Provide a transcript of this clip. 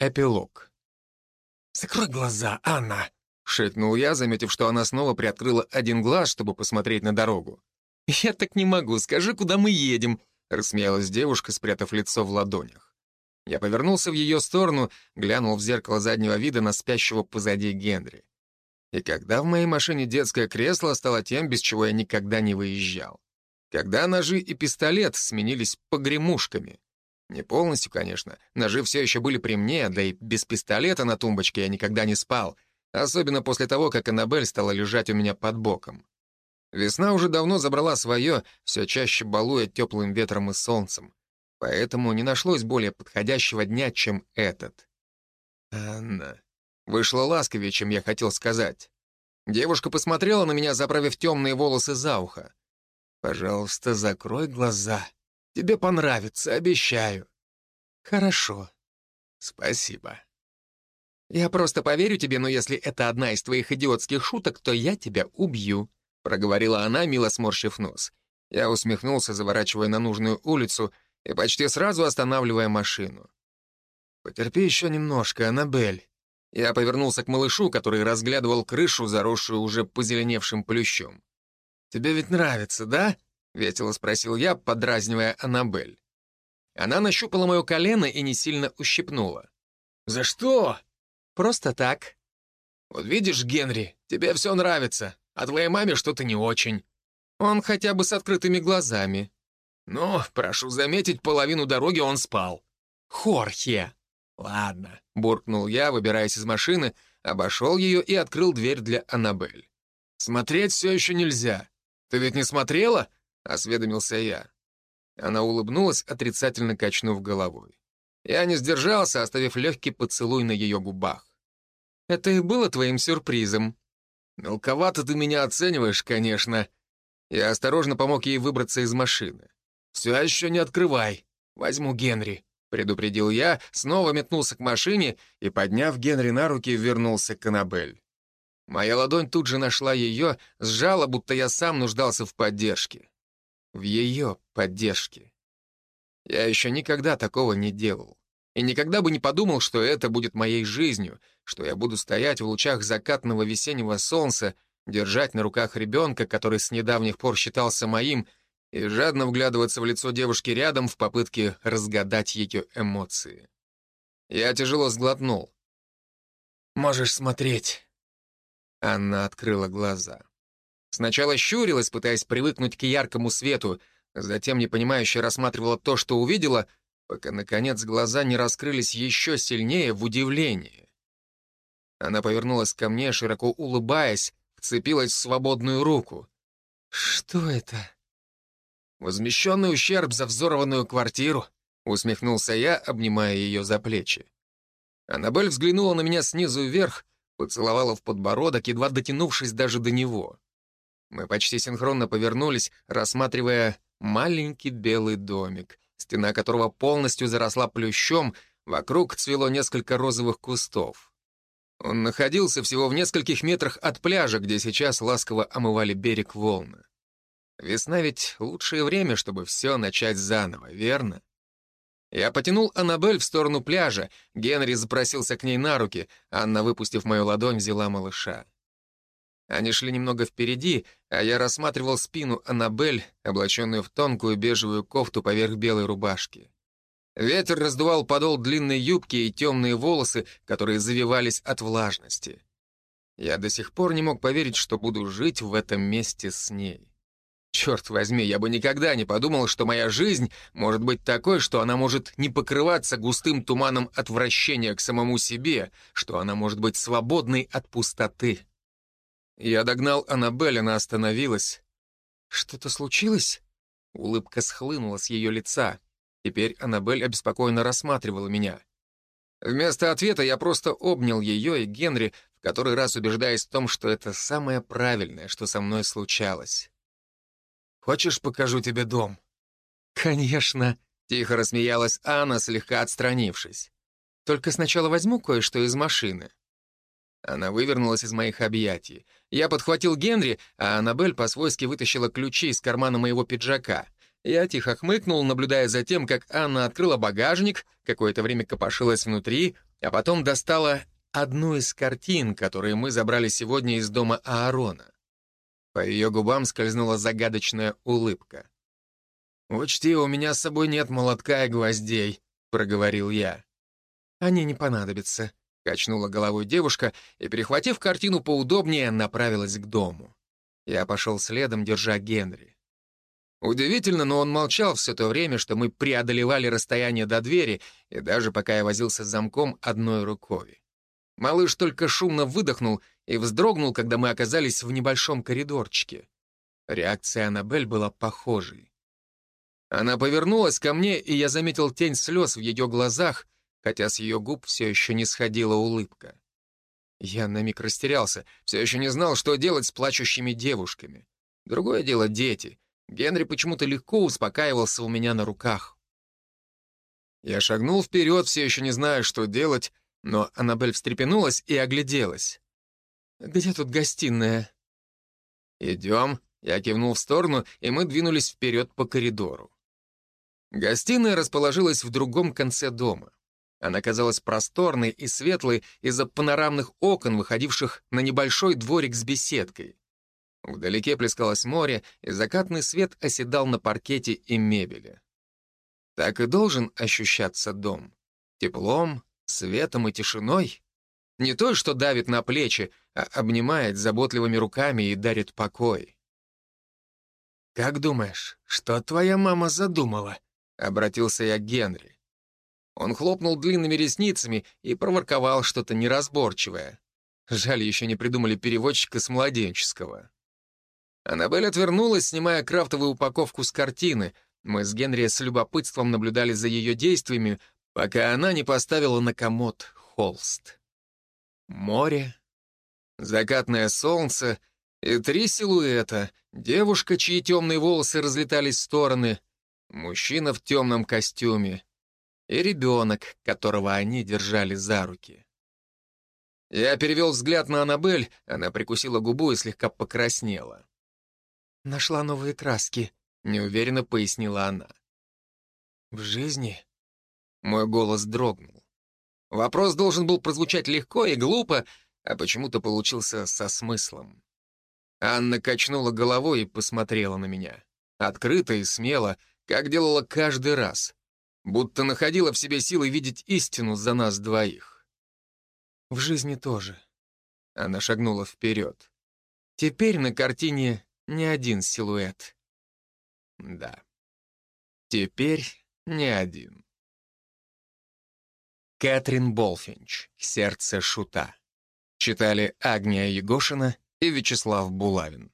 Эпилог. «Закрой глаза, Анна!» — шикнул я, заметив, что она снова приоткрыла один глаз, чтобы посмотреть на дорогу. «Я так не могу, скажи, куда мы едем?» — рассмеялась девушка, спрятав лицо в ладонях. Я повернулся в ее сторону, глянул в зеркало заднего вида на спящего позади Генри. И когда в моей машине детское кресло стало тем, без чего я никогда не выезжал. Когда ножи и пистолет сменились погремушками. Не полностью, конечно. Ножи все еще были при мне, да и без пистолета на тумбочке я никогда не спал, особенно после того, как Аннабель стала лежать у меня под боком. Весна уже давно забрала свое, все чаще балуя теплым ветром и солнцем. Поэтому не нашлось более подходящего дня, чем этот. Анна. Вышла ласковее, чем я хотел сказать. Девушка посмотрела на меня, заправив темные волосы за ухо. «Пожалуйста, закрой глаза. Тебе понравится, обещаю». «Хорошо. Спасибо». «Я просто поверю тебе, но если это одна из твоих идиотских шуток, то я тебя убью», — проговорила она, мило сморщив нос. Я усмехнулся, заворачивая на нужную улицу и почти сразу останавливая машину. «Потерпи еще немножко, Аннабель». Я повернулся к малышу, который разглядывал крышу, заросшую уже позеленевшим плющом. «Тебе ведь нравится, да?» — весело спросил я, подразнивая Аннабель. Она нащупала мое колено и не сильно ущипнула. «За что?» «Просто так». «Вот видишь, Генри, тебе все нравится, а твоей маме что-то не очень. Он хотя бы с открытыми глазами». «Ну, прошу заметить, половину дороги он спал». «Хорхе!» «Ладно», — буркнул я, выбираясь из машины, обошел ее и открыл дверь для Аннабель. «Смотреть все еще нельзя. Ты ведь не смотрела?» — осведомился я. Она улыбнулась, отрицательно качнув головой. Я не сдержался, оставив легкий поцелуй на ее губах. «Это и было твоим сюрпризом?» «Мелковато ты меня оцениваешь, конечно». Я осторожно помог ей выбраться из машины. «Все еще не открывай. Возьму Генри», — предупредил я, снова метнулся к машине и, подняв Генри на руки, вернулся к Аннабель. Моя ладонь тут же нашла ее, сжала, будто я сам нуждался в поддержке в ее поддержке. Я еще никогда такого не делал. И никогда бы не подумал, что это будет моей жизнью, что я буду стоять в лучах закатного весеннего солнца, держать на руках ребенка, который с недавних пор считался моим, и жадно вглядываться в лицо девушки рядом в попытке разгадать ее эмоции. Я тяжело сглотнул. «Можешь смотреть». Анна открыла глаза. Сначала щурилась, пытаясь привыкнуть к яркому свету, затем непонимающе рассматривала то, что увидела, пока, наконец, глаза не раскрылись еще сильнее в удивлении. Она повернулась ко мне, широко улыбаясь, вцепилась в свободную руку. «Что это?» «Возмещенный ущерб за взорванную квартиру», — усмехнулся я, обнимая ее за плечи. Аннабель взглянула на меня снизу вверх, поцеловала в подбородок, едва дотянувшись даже до него. Мы почти синхронно повернулись, рассматривая маленький белый домик, стена которого полностью заросла плющом, вокруг цвело несколько розовых кустов. Он находился всего в нескольких метрах от пляжа, где сейчас ласково омывали берег волны. Весна ведь лучшее время, чтобы все начать заново, верно? Я потянул Аннабель в сторону пляжа, Генри запросился к ней на руки, Анна, выпустив мою ладонь, взяла малыша. Они шли немного впереди, а я рассматривал спину Аннабель, облаченную в тонкую бежевую кофту поверх белой рубашки. Ветер раздувал подол длинной юбки и темные волосы, которые завивались от влажности. Я до сих пор не мог поверить, что буду жить в этом месте с ней. Черт возьми, я бы никогда не подумал, что моя жизнь может быть такой, что она может не покрываться густым туманом отвращения к самому себе, что она может быть свободной от пустоты. Я догнал Аннабель, она остановилась. «Что-то случилось?» Улыбка схлынула с ее лица. Теперь Аннабель обеспокоенно рассматривала меня. Вместо ответа я просто обнял ее и Генри, в который раз убеждаясь в том, что это самое правильное, что со мной случалось. «Хочешь, покажу тебе дом?» «Конечно», — тихо рассмеялась Анна, слегка отстранившись. «Только сначала возьму кое-что из машины». Она вывернулась из моих объятий. Я подхватил Генри, а Аннабель по-свойски вытащила ключи из кармана моего пиджака. Я тихо хмыкнул, наблюдая за тем, как Анна открыла багажник, какое-то время копошилась внутри, а потом достала одну из картин, которые мы забрали сегодня из дома Аарона. По ее губам скользнула загадочная улыбка. «Учти, у меня с собой нет молотка и гвоздей», — проговорил я. «Они не понадобятся», — качнула головой девушка и, перехватив картину поудобнее, направилась к дому. Я пошел следом, держа Генри. Удивительно, но он молчал все то время, что мы преодолевали расстояние до двери, и даже пока я возился с замком одной рукой. Малыш только шумно выдохнул и вздрогнул, когда мы оказались в небольшом коридорчике. Реакция Аннабель была похожей. Она повернулась ко мне, и я заметил тень слез в ее глазах, хотя с ее губ все еще не сходила улыбка. Я на миг растерялся, все еще не знал, что делать с плачущими девушками. Другое дело — дети. Генри почему-то легко успокаивался у меня на руках. Я шагнул вперед, все еще не зная, что делать, но Аннабель встрепенулась и огляделась. «Где тут гостиная?» «Идем», — я кивнул в сторону, и мы двинулись вперед по коридору. Гостиная расположилась в другом конце дома. Она казалась просторной и светлой из-за панорамных окон, выходивших на небольшой дворик с беседкой. Вдалеке плескалось море, и закатный свет оседал на паркете и мебели. Так и должен ощущаться дом. Теплом, светом и тишиной. Не той, что давит на плечи, а обнимает заботливыми руками и дарит покой. «Как думаешь, что твоя мама задумала?» — обратился я к Генри. Он хлопнул длинными ресницами и проворковал что-то неразборчивое. Жаль, еще не придумали переводчика с младенческого. Аннабель отвернулась, снимая крафтовую упаковку с картины. Мы с Генри с любопытством наблюдали за ее действиями, пока она не поставила на комод холст. Море, закатное солнце и три силуэта. Девушка, чьи темные волосы разлетались в стороны — мужчина в темном костюме и ребенок, которого они держали за руки. Я перевел взгляд на Аннабель, она прикусила губу и слегка покраснела. «Нашла новые краски», — неуверенно пояснила она. «В жизни?» Мой голос дрогнул. Вопрос должен был прозвучать легко и глупо, а почему-то получился со смыслом. Анна качнула головой и посмотрела на меня. Открыто и смело — как делала каждый раз, будто находила в себе силы видеть истину за нас двоих. В жизни тоже. Она шагнула вперед. Теперь на картине не один силуэт. Да. Теперь не один. Кэтрин Болфинч. «Сердце шута». Читали Агния Егошина и Вячеслав Булавин.